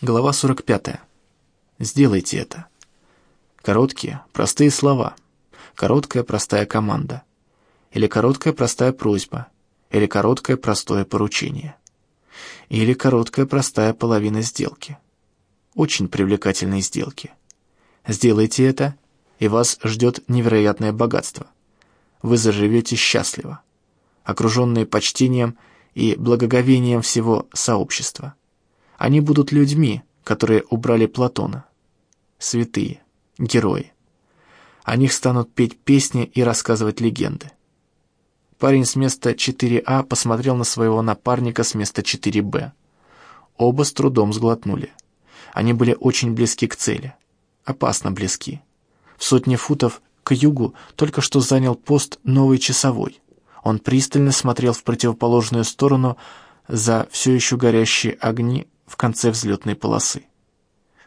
Глава 45. Сделайте это. Короткие, простые слова. Короткая, простая команда. Или короткая, простая просьба. Или короткое, простое поручение. Или короткая, простая половина сделки. Очень привлекательные сделки. Сделайте это, и вас ждет невероятное богатство. Вы заживете счастливо, окруженные почтением и благоговением всего сообщества. Они будут людьми, которые убрали Платона. Святые, герои. О них станут петь песни и рассказывать легенды. Парень с места 4А посмотрел на своего напарника с места 4Б. Оба с трудом сглотнули. Они были очень близки к цели. Опасно близки. В сотне футов к югу только что занял пост новый часовой. Он пристально смотрел в противоположную сторону за все еще горящие огни в конце взлетной полосы.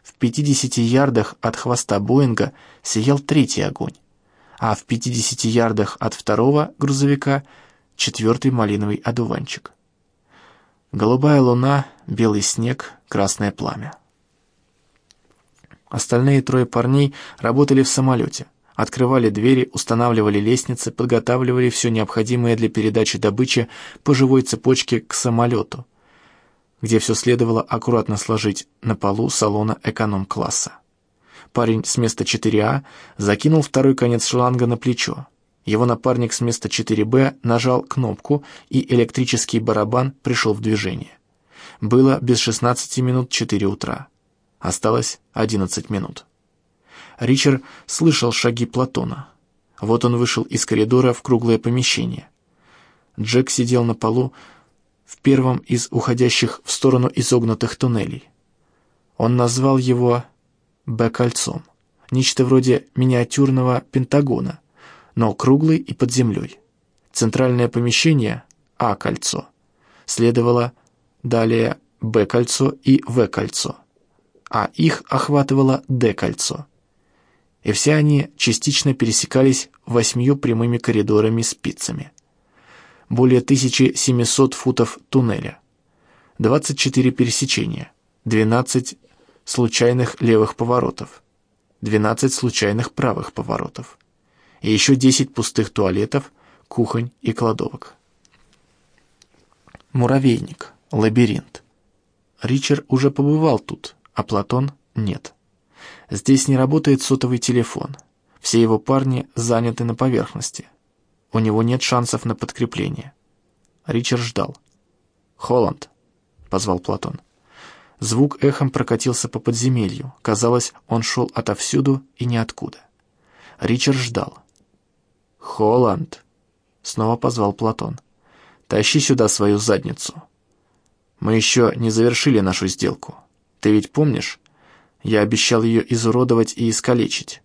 В 50 ярдах от хвоста Боинга сиял третий огонь, а в 50 ярдах от второго грузовика четвертый малиновый одуванчик. Голубая луна, белый снег, красное пламя. Остальные трое парней работали в самолете, открывали двери, устанавливали лестницы, подготавливали все необходимое для передачи добычи по живой цепочке к самолету, где все следовало аккуратно сложить на полу салона эконом-класса. Парень с места 4А закинул второй конец шланга на плечо. Его напарник с места 4Б нажал кнопку, и электрический барабан пришел в движение. Было без 16 минут 4 утра. Осталось 11 минут. Ричард слышал шаги Платона. Вот он вышел из коридора в круглое помещение. Джек сидел на полу в первом из уходящих в сторону изогнутых туннелей. Он назвал его «Б-кольцом», нечто вроде миниатюрного пентагона, но круглый и под землей. Центральное помещение А-кольцо. Следовало далее Б-кольцо и В-кольцо, а их охватывало Д-кольцо. И все они частично пересекались восьмью прямыми коридорами с пиццами более 1700 футов туннеля, 24 пересечения, 12 случайных левых поворотов, 12 случайных правых поворотов и еще 10 пустых туалетов, кухонь и кладовок. Муравейник, лабиринт. Ричард уже побывал тут, а Платон нет. Здесь не работает сотовый телефон. Все его парни заняты на поверхности. У него нет шансов на подкрепление. Ричард ждал. «Холланд», — позвал Платон. Звук эхом прокатился по подземелью. Казалось, он шел отовсюду и ниоткуда. Ричард ждал. «Холланд», — снова позвал Платон. «Тащи сюда свою задницу. Мы еще не завершили нашу сделку. Ты ведь помнишь? Я обещал ее изуродовать и искалечить.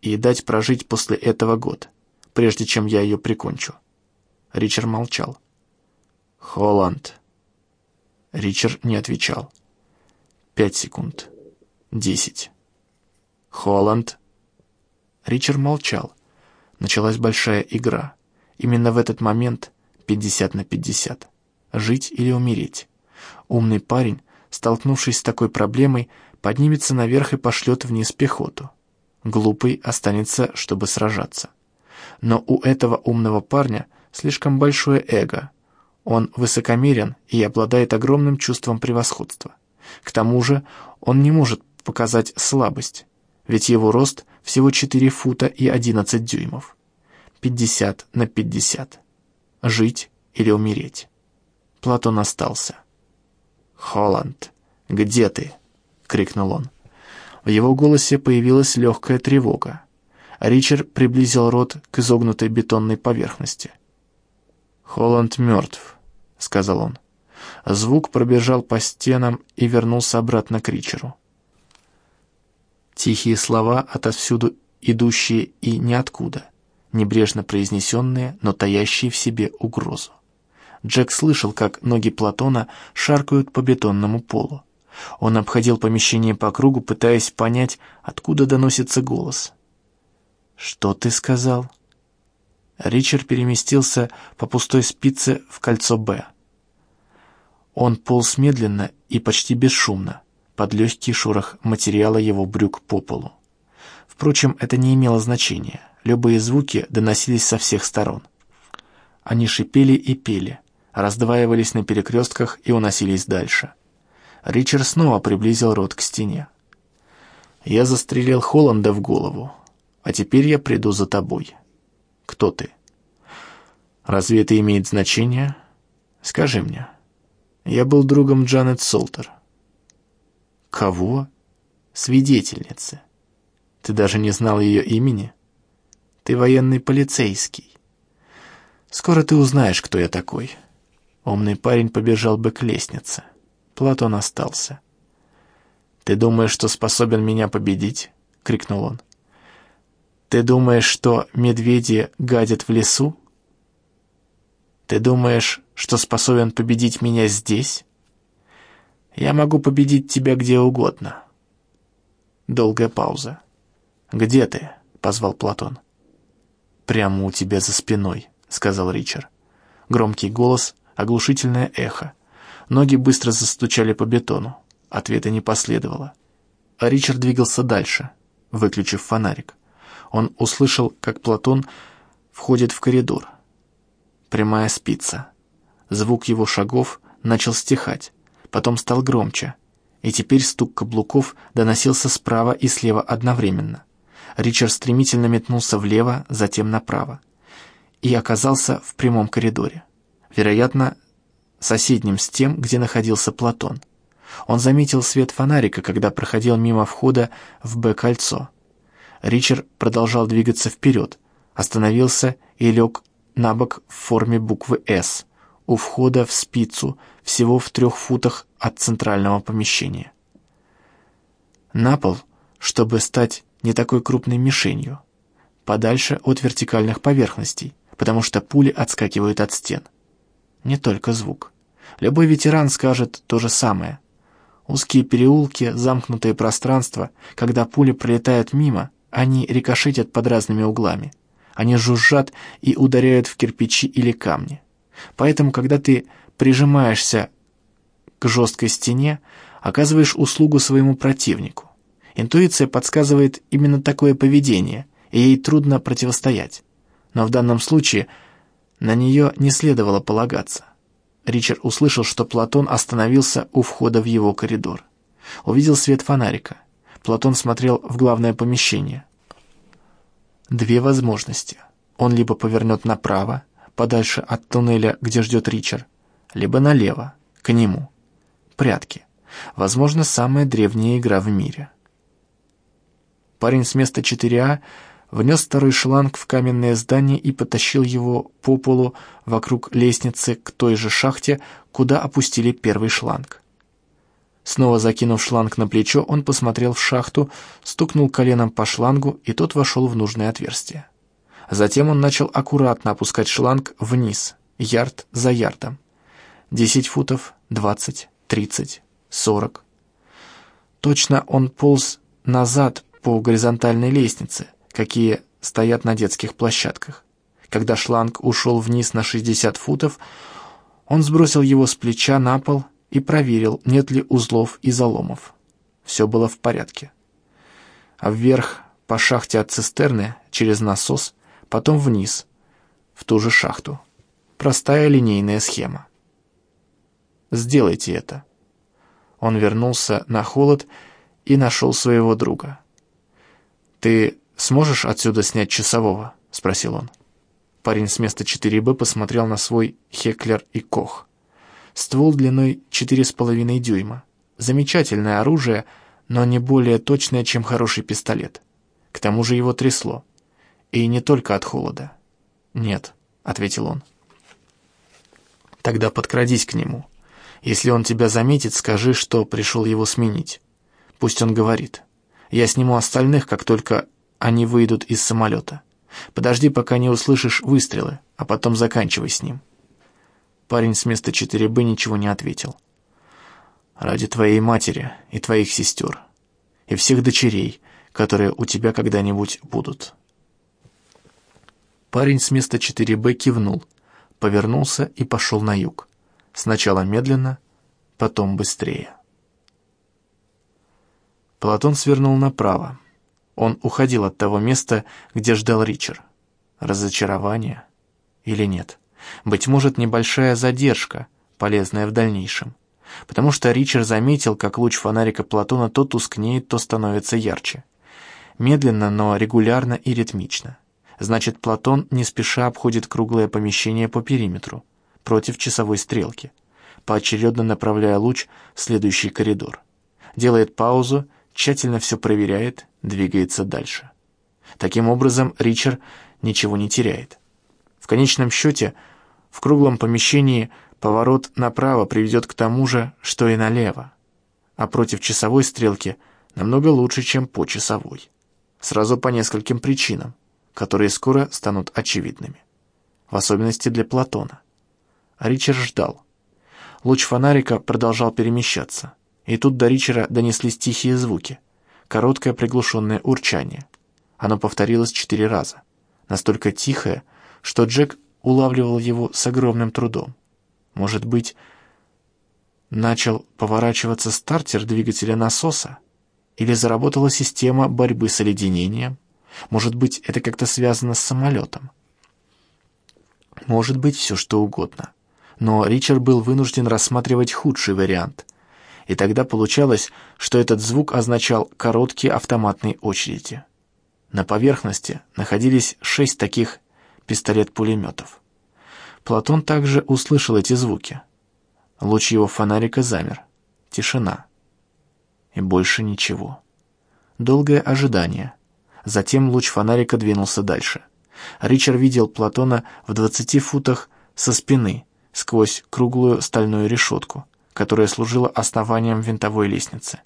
И дать прожить после этого год прежде чем я ее прикончу. Ричард молчал. «Холланд». Ричард не отвечал. Пять секунд. Десять. «Холланд». Ричард молчал. Началась большая игра. Именно в этот момент пятьдесят на пятьдесят. Жить или умереть. Умный парень, столкнувшись с такой проблемой, поднимется наверх и пошлет вниз пехоту. Глупый останется, чтобы сражаться но у этого умного парня слишком большое эго. Он высокомерен и обладает огромным чувством превосходства. К тому же он не может показать слабость, ведь его рост всего 4 фута и 11 дюймов. 50 на 50. Жить или умереть. Платон остался. «Холланд, где ты?» — крикнул он. В его голосе появилась легкая тревога. Ричард приблизил рот к изогнутой бетонной поверхности. «Холланд мертв», — сказал он. Звук пробежал по стенам и вернулся обратно к Ричеру. Тихие слова, отовсюду идущие и ниоткуда, небрежно произнесенные, но таящие в себе угрозу. Джек слышал, как ноги Платона шаркают по бетонному полу. Он обходил помещение по кругу, пытаясь понять, откуда доносится голос. «Что ты сказал?» Ричард переместился по пустой спице в кольцо «Б». Он полз медленно и почти бесшумно, под легкий шорох материала его брюк по полу. Впрочем, это не имело значения. Любые звуки доносились со всех сторон. Они шипели и пели, раздваивались на перекрестках и уносились дальше. Ричард снова приблизил рот к стене. «Я застрелил Холланда в голову, а теперь я приду за тобой. Кто ты?» «Разве это имеет значение? Скажи мне». «Я был другом Джанет Солтер». «Кого?» «Свидетельницы. Ты даже не знал ее имени? Ты военный полицейский. Скоро ты узнаешь, кто я такой». Умный парень побежал бы к лестнице. Платон остался. «Ты думаешь, что способен меня победить?» — крикнул он. «Ты думаешь, что медведи гадят в лесу? Ты думаешь, что способен победить меня здесь? Я могу победить тебя где угодно». Долгая пауза. «Где ты?» — позвал Платон. «Прямо у тебя за спиной», — сказал Ричард. Громкий голос, оглушительное эхо. Ноги быстро застучали по бетону. Ответа не последовало. А Ричард двигался дальше, выключив фонарик. Он услышал, как Платон входит в коридор. Прямая спица. Звук его шагов начал стихать, потом стал громче, и теперь стук каблуков доносился справа и слева одновременно. Ричард стремительно метнулся влево, затем направо, и оказался в прямом коридоре. Вероятно, соседним с тем, где находился Платон. Он заметил свет фонарика, когда проходил мимо входа в Б-кольцо. Ричард продолжал двигаться вперед, остановился и лег на бок в форме буквы «С» у входа в спицу, всего в трех футах от центрального помещения. На пол, чтобы стать не такой крупной мишенью, подальше от вертикальных поверхностей, потому что пули отскакивают от стен. Не только звук. Любой ветеран скажет то же самое. Узкие переулки, замкнутые пространства, когда пули пролетают мимо, они рикошетят под разными углами. Они жужжат и ударяют в кирпичи или камни. Поэтому, когда ты прижимаешься к жесткой стене, оказываешь услугу своему противнику. Интуиция подсказывает именно такое поведение, и ей трудно противостоять. Но в данном случае на нее не следовало полагаться. Ричард услышал, что Платон остановился у входа в его коридор. Увидел свет фонарика. Платон смотрел в главное помещение. Две возможности. Он либо повернет направо, подальше от туннеля, где ждет Ричард, либо налево, к нему. Прятки. Возможно, самая древняя игра в мире. Парень с места 4А внес второй шланг в каменное здание и потащил его по полу вокруг лестницы к той же шахте, куда опустили первый шланг. Снова закинув шланг на плечо, он посмотрел в шахту, стукнул коленом по шлангу, и тот вошел в нужное отверстие. Затем он начал аккуратно опускать шланг вниз, ярд за ярдом. Десять футов, двадцать, тридцать, сорок. Точно он полз назад по горизонтальной лестнице, какие стоят на детских площадках. Когда шланг ушел вниз на 60 футов, он сбросил его с плеча на пол и проверил, нет ли узлов и заломов. Все было в порядке. А вверх по шахте от цистерны через насос, потом вниз, в ту же шахту. Простая линейная схема. Сделайте это. Он вернулся на холод и нашел своего друга. «Ты «Сможешь отсюда снять часового?» — спросил он. Парень с места 4Б посмотрел на свой Хеклер и Кох. Ствол длиной 4,5 дюйма. Замечательное оружие, но не более точное, чем хороший пистолет. К тому же его трясло. И не только от холода. «Нет», — ответил он. «Тогда подкрадись к нему. Если он тебя заметит, скажи, что пришел его сменить. Пусть он говорит. Я сниму остальных, как только они выйдут из самолета. Подожди, пока не услышишь выстрелы, а потом заканчивай с ним». Парень с места 4Б ничего не ответил. «Ради твоей матери и твоих сестер, и всех дочерей, которые у тебя когда-нибудь будут». Парень с места 4Б кивнул, повернулся и пошел на юг. Сначала медленно, потом быстрее. Платон свернул направо. Он уходил от того места, где ждал Ричард. Разочарование? Или нет? Быть может, небольшая задержка, полезная в дальнейшем. Потому что Ричард заметил, как луч фонарика Платона то тускнеет, то становится ярче. Медленно, но регулярно и ритмично. Значит, Платон не спеша обходит круглое помещение по периметру, против часовой стрелки, поочередно направляя луч в следующий коридор. Делает паузу, тщательно все проверяет, двигается дальше. Таким образом, Ричард ничего не теряет. В конечном счете, в круглом помещении поворот направо приведет к тому же, что и налево, а против часовой стрелки намного лучше, чем по часовой. Сразу по нескольким причинам, которые скоро станут очевидными. В особенности для Платона. Ричард ждал. Луч фонарика продолжал перемещаться, и тут до Ричера донеслись тихие звуки, короткое приглушенное урчание. Оно повторилось четыре раза, настолько тихое, что Джек улавливал его с огромным трудом. Может быть, начал поворачиваться стартер двигателя насоса? Или заработала система борьбы с оледенением? Может быть, это как-то связано с самолетом? Может быть, все что угодно. Но Ричард был вынужден рассматривать худший вариант. И тогда получалось, что этот звук означал короткие автоматные очереди. На поверхности находились шесть таких пистолет-пулеметов. Платон также услышал эти звуки. Луч его фонарика замер. Тишина. И больше ничего. Долгое ожидание. Затем луч фонарика двинулся дальше. Ричард видел Платона в двадцати футах со спины, сквозь круглую стальную решетку, которая служила основанием винтовой лестницы,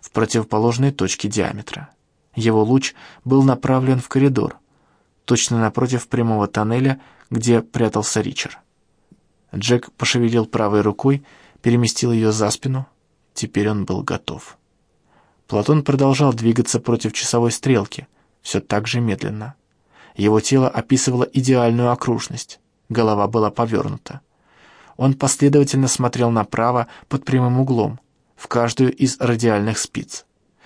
в противоположной точке диаметра. Его луч был направлен в коридор, точно напротив прямого тоннеля, где прятался Ричард. Джек пошевелил правой рукой, переместил ее за спину. Теперь он был готов. Платон продолжал двигаться против часовой стрелки, все так же медленно. Его тело описывало идеальную окружность, голова была повернута. Он последовательно смотрел направо под прямым углом, в каждую из радиальных спиц.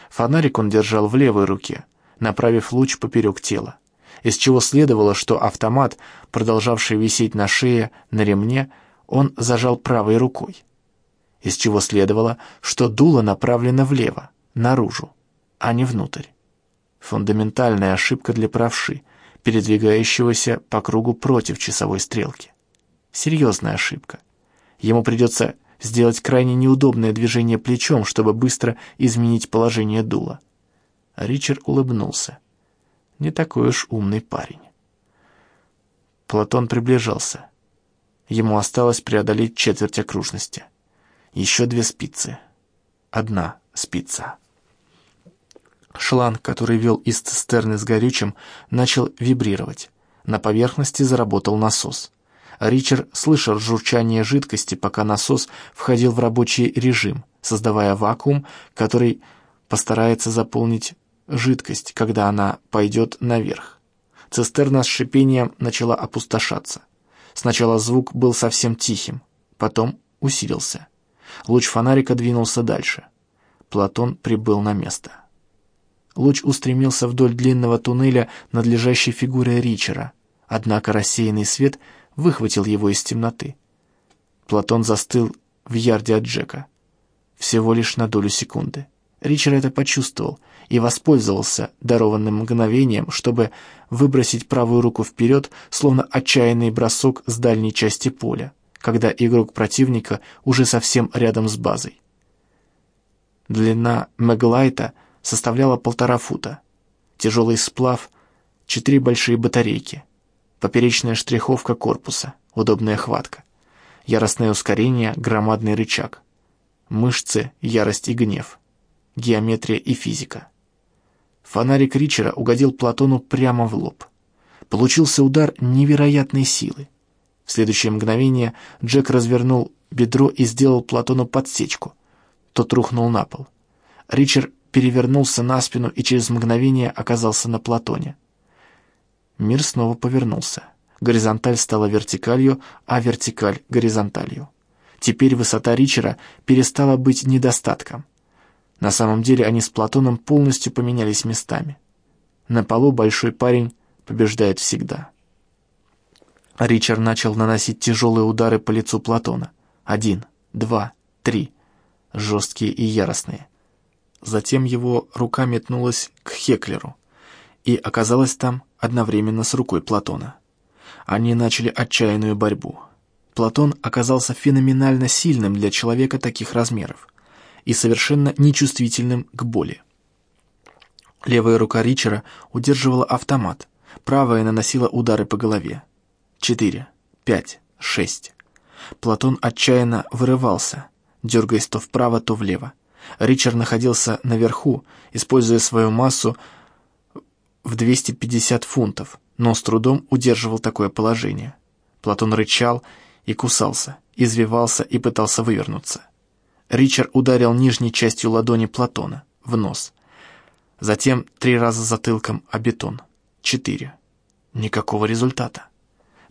Фонарик он держал в левой руке, направив луч поперек тела из чего следовало, что автомат, продолжавший висеть на шее, на ремне, он зажал правой рукой. Из чего следовало, что дуло направлено влево, наружу, а не внутрь. Фундаментальная ошибка для правши, передвигающегося по кругу против часовой стрелки. Серьезная ошибка. Ему придется сделать крайне неудобное движение плечом, чтобы быстро изменить положение дула. Ричард улыбнулся не такой уж умный парень. Платон приближался. Ему осталось преодолеть четверть окружности. Еще две спицы. Одна спица. Шланг, который вел из цистерны с горючим, начал вибрировать. На поверхности заработал насос. Ричард слышал журчание жидкости, пока насос входил в рабочий режим, создавая вакуум, который постарается заполнить жидкость, когда она пойдет наверх. Цистерна с шипением начала опустошаться. Сначала звук был совсем тихим, потом усилился. Луч фонарика двинулся дальше. Платон прибыл на место. Луч устремился вдоль длинного туннеля над лежащей фигурой Ричера, однако рассеянный свет выхватил его из темноты. Платон застыл в ярде от Джека. Всего лишь на долю секунды. Ричард это почувствовал и воспользовался дарованным мгновением, чтобы выбросить правую руку вперед, словно отчаянный бросок с дальней части поля, когда игрок противника уже совсем рядом с базой. Длина Меглайта составляла полтора фута. Тяжелый сплав, четыре большие батарейки, поперечная штриховка корпуса, удобная хватка, яростное ускорение, громадный рычаг, мышцы, ярость и гнев — геометрия и физика. Фонарик Ричера угодил Платону прямо в лоб. Получился удар невероятной силы. В следующее мгновение Джек развернул бедро и сделал Платону подсечку. Тот рухнул на пол. Ричард перевернулся на спину и через мгновение оказался на Платоне. Мир снова повернулся. Горизонталь стала вертикалью, а вертикаль — горизонталью. Теперь высота Ричера перестала быть недостатком. На самом деле они с Платоном полностью поменялись местами. На полу большой парень побеждает всегда. Ричард начал наносить тяжелые удары по лицу Платона. Один, два, три. Жесткие и яростные. Затем его рука метнулась к Хеклеру и оказалась там одновременно с рукой Платона. Они начали отчаянную борьбу. Платон оказался феноменально сильным для человека таких размеров и совершенно нечувствительным к боли. Левая рука Ричера удерживала автомат, правая наносила удары по голове. Четыре, пять, шесть. Платон отчаянно вырывался, дергаясь то вправо, то влево. Ричард находился наверху, используя свою массу в 250 фунтов, но с трудом удерживал такое положение. Платон рычал и кусался, извивался и пытался вывернуться. Ричард ударил нижней частью ладони Платона в нос. Затем три раза затылком о бетон. Четыре. Никакого результата.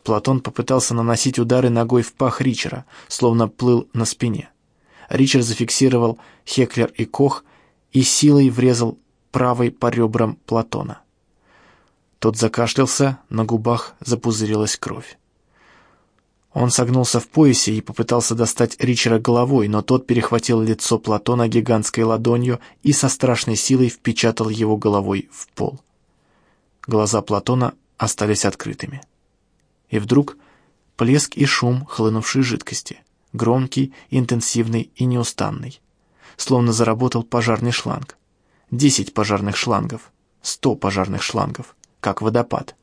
Платон попытался наносить удары ногой в пах Ричера, словно плыл на спине. Ричард зафиксировал Хеклер и Кох и силой врезал правой по ребрам Платона. Тот закашлялся, на губах запузырилась кровь. Он согнулся в поясе и попытался достать Ричера головой, но тот перехватил лицо Платона гигантской ладонью и со страшной силой впечатал его головой в пол. Глаза Платона остались открытыми. И вдруг плеск и шум хлынувшей жидкости, громкий, интенсивный и неустанный. Словно заработал пожарный шланг. Десять пожарных шлангов, сто пожарных шлангов, как водопад.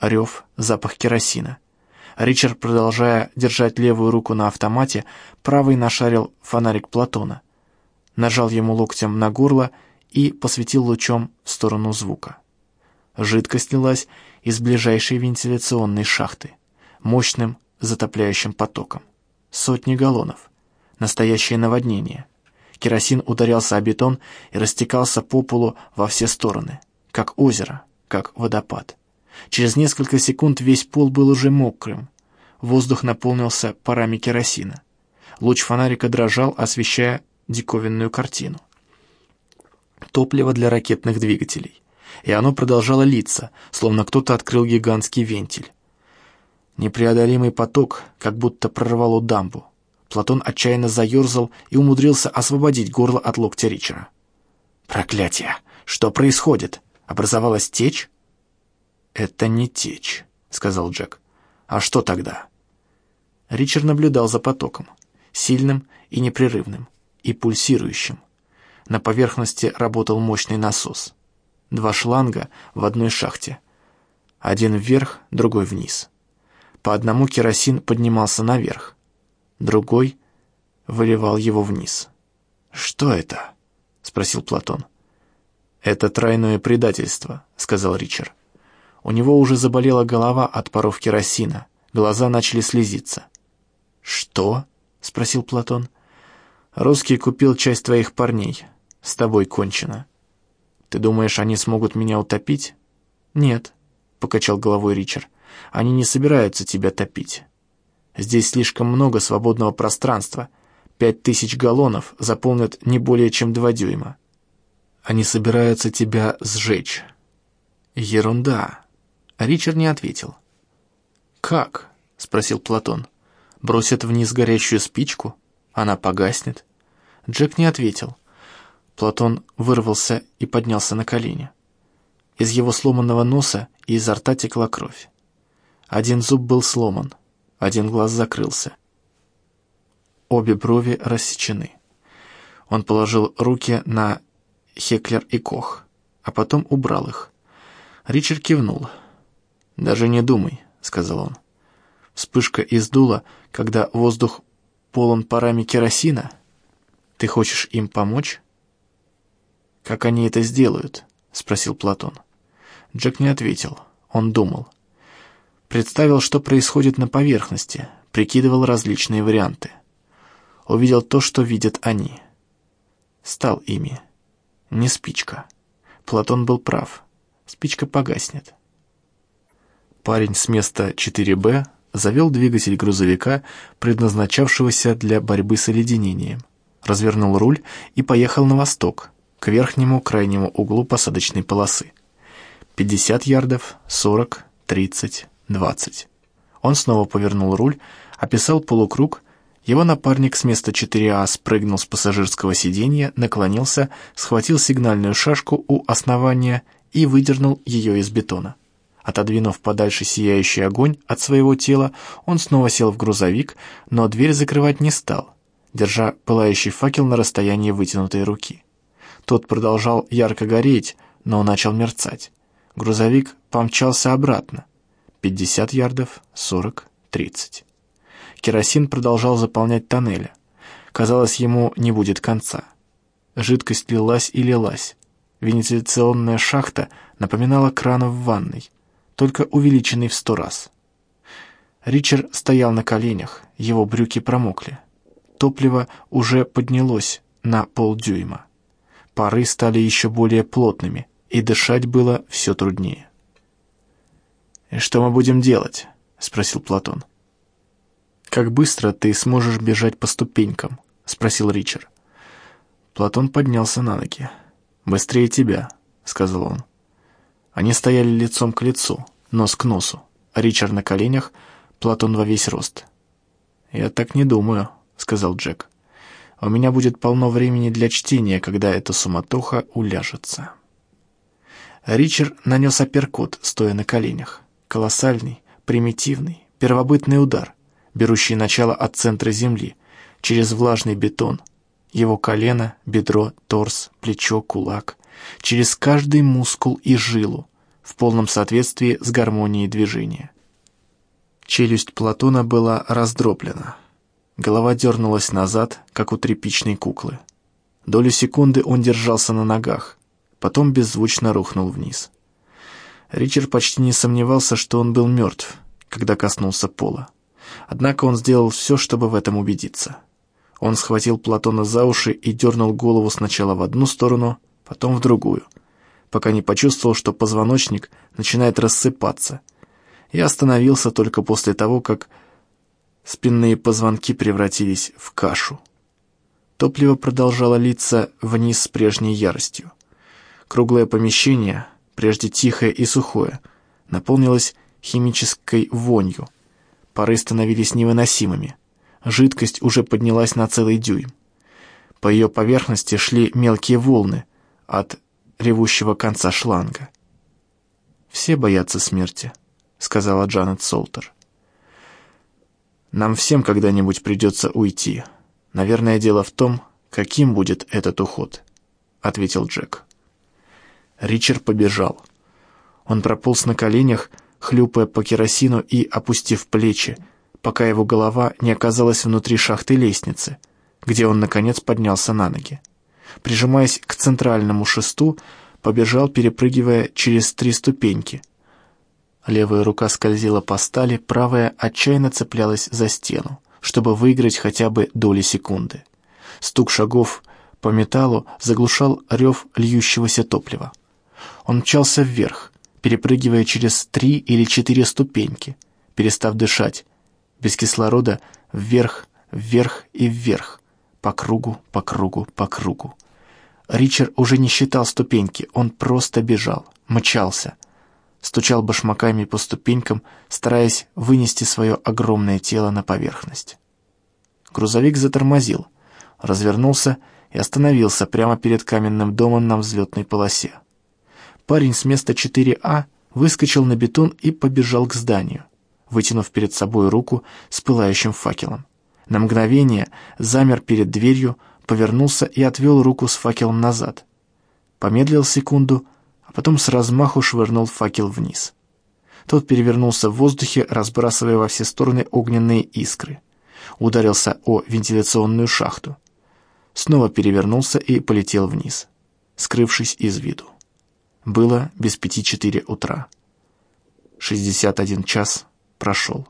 Рев, запах керосина — Ричард, продолжая держать левую руку на автомате, правый нашарил фонарик Платона, нажал ему локтем на горло и посветил лучом в сторону звука. Жидкость лилась из ближайшей вентиляционной шахты, мощным затопляющим потоком. Сотни галлонов. Настоящее наводнение. Керосин ударялся о бетон и растекался по полу во все стороны, как озеро, как водопад. Через несколько секунд весь пол был уже мокрым. Воздух наполнился парами керосина. Луч фонарика дрожал, освещая диковинную картину. Топливо для ракетных двигателей. И оно продолжало литься, словно кто-то открыл гигантский вентиль. Непреодолимый поток как будто прорвало дамбу. Платон отчаянно заерзал и умудрился освободить горло от локтя Ричера. «Проклятие! Что происходит? Образовалась течь?» «Это не течь», — сказал Джек. «А что тогда?» Ричард наблюдал за потоком, сильным и непрерывным, и пульсирующим. На поверхности работал мощный насос. Два шланга в одной шахте. Один вверх, другой вниз. По одному керосин поднимался наверх, другой выливал его вниз. «Что это?» — спросил Платон. «Это тройное предательство», — сказал Ричард. У него уже заболела голова от паров керосина, глаза начали слезиться. «Что?» — спросил Платон. «Русский купил часть твоих парней. С тобой кончено. Ты думаешь, они смогут меня утопить?» «Нет», — покачал головой Ричард. «Они не собираются тебя топить. Здесь слишком много свободного пространства. Пять тысяч галлонов заполнят не более чем два дюйма. Они собираются тебя сжечь». «Ерунда», Ричард не ответил. «Как?» — спросил Платон. «Бросят вниз горящую спичку? Она погаснет?» Джек не ответил. Платон вырвался и поднялся на колени. Из его сломанного носа и изо рта текла кровь. Один зуб был сломан, один глаз закрылся. Обе брови рассечены. Он положил руки на Хеклер и Кох, а потом убрал их. Ричард кивнул. «Даже не думай», — сказал он. «Вспышка из дула, когда воздух полон парами керосина? Ты хочешь им помочь?» «Как они это сделают?» — спросил Платон. Джек не ответил. Он думал. Представил, что происходит на поверхности, прикидывал различные варианты. Увидел то, что видят они. Стал ими. Не спичка. Платон был прав. Спичка погаснет. Парень с места 4Б завел двигатель грузовика, предназначавшегося для борьбы с оледенением. развернул руль и поехал на восток, к верхнему крайнему углу посадочной полосы. 50 ярдов, 40, 30, 20. Он снова повернул руль, описал полукруг, его напарник с места 4А спрыгнул с пассажирского сиденья, наклонился, схватил сигнальную шашку у основания и выдернул ее из бетона. Отодвинув подальше сияющий огонь от своего тела, он снова сел в грузовик, но дверь закрывать не стал, держа пылающий факел на расстоянии вытянутой руки. Тот продолжал ярко гореть, но начал мерцать. Грузовик помчался обратно. 50 ярдов, 40, 30. Керосин продолжал заполнять тоннели. Казалось, ему не будет конца. Жидкость лилась и лилась. Вентиляционная шахта напоминала кран в ванной, только увеличенный в сто раз. Ричард стоял на коленях, его брюки промокли. Топливо уже поднялось на полдюйма. Пары стали еще более плотными, и дышать было все труднее. «И что мы будем делать?» — спросил Платон. «Как быстро ты сможешь бежать по ступенькам?» — спросил Ричард. Платон поднялся на ноги. «Быстрее тебя», — сказал он. Они стояли лицом к лицу, нос к носу. Ричард на коленях, Платон во весь рост. «Я так не думаю», — сказал Джек. «У меня будет полно времени для чтения, когда эта суматоха уляжется». Ричард нанес апперкот, стоя на коленях. Колоссальный, примитивный, первобытный удар — берущий начало от центра земли, через влажный бетон, его колено, бедро, торс, плечо, кулак, через каждый мускул и жилу, в полном соответствии с гармонией движения. Челюсть Платона была раздроблена. Голова дернулась назад, как у тряпичной куклы. Долю секунды он держался на ногах, потом беззвучно рухнул вниз. Ричард почти не сомневался, что он был мертв, когда коснулся пола. Однако он сделал все, чтобы в этом убедиться. Он схватил Платона за уши и дернул голову сначала в одну сторону, потом в другую, пока не почувствовал, что позвоночник начинает рассыпаться, и остановился только после того, как спинные позвонки превратились в кашу. Топливо продолжало литься вниз с прежней яростью. Круглое помещение, прежде тихое и сухое, наполнилось химической вонью — Пары становились невыносимыми. Жидкость уже поднялась на целый дюйм. По ее поверхности шли мелкие волны от ревущего конца шланга. «Все боятся смерти», — сказала Джанет Солтер. «Нам всем когда-нибудь придется уйти. Наверное, дело в том, каким будет этот уход», — ответил Джек. Ричард побежал. Он прополз на коленях, хлюпая по керосину и опустив плечи, пока его голова не оказалась внутри шахты лестницы, где он, наконец, поднялся на ноги. Прижимаясь к центральному шесту, побежал, перепрыгивая через три ступеньки. Левая рука скользила по стали, правая отчаянно цеплялась за стену, чтобы выиграть хотя бы доли секунды. Стук шагов по металлу заглушал рев льющегося топлива. Он мчался вверх, перепрыгивая через три или четыре ступеньки, перестав дышать, без кислорода вверх, вверх и вверх, по кругу, по кругу, по кругу. Ричард уже не считал ступеньки, он просто бежал, мчался, стучал башмаками по ступенькам, стараясь вынести свое огромное тело на поверхность. Грузовик затормозил, развернулся и остановился прямо перед каменным домом на взлетной полосе парень с места 4А выскочил на бетон и побежал к зданию, вытянув перед собой руку с пылающим факелом. На мгновение замер перед дверью, повернулся и отвел руку с факелом назад. Помедлил секунду, а потом с размаху швырнул факел вниз. Тот перевернулся в воздухе, разбрасывая во все стороны огненные искры. Ударился о вентиляционную шахту. Снова перевернулся и полетел вниз, скрывшись из виду. Было без пяти четыре утра. Шестьдесят один час прошел.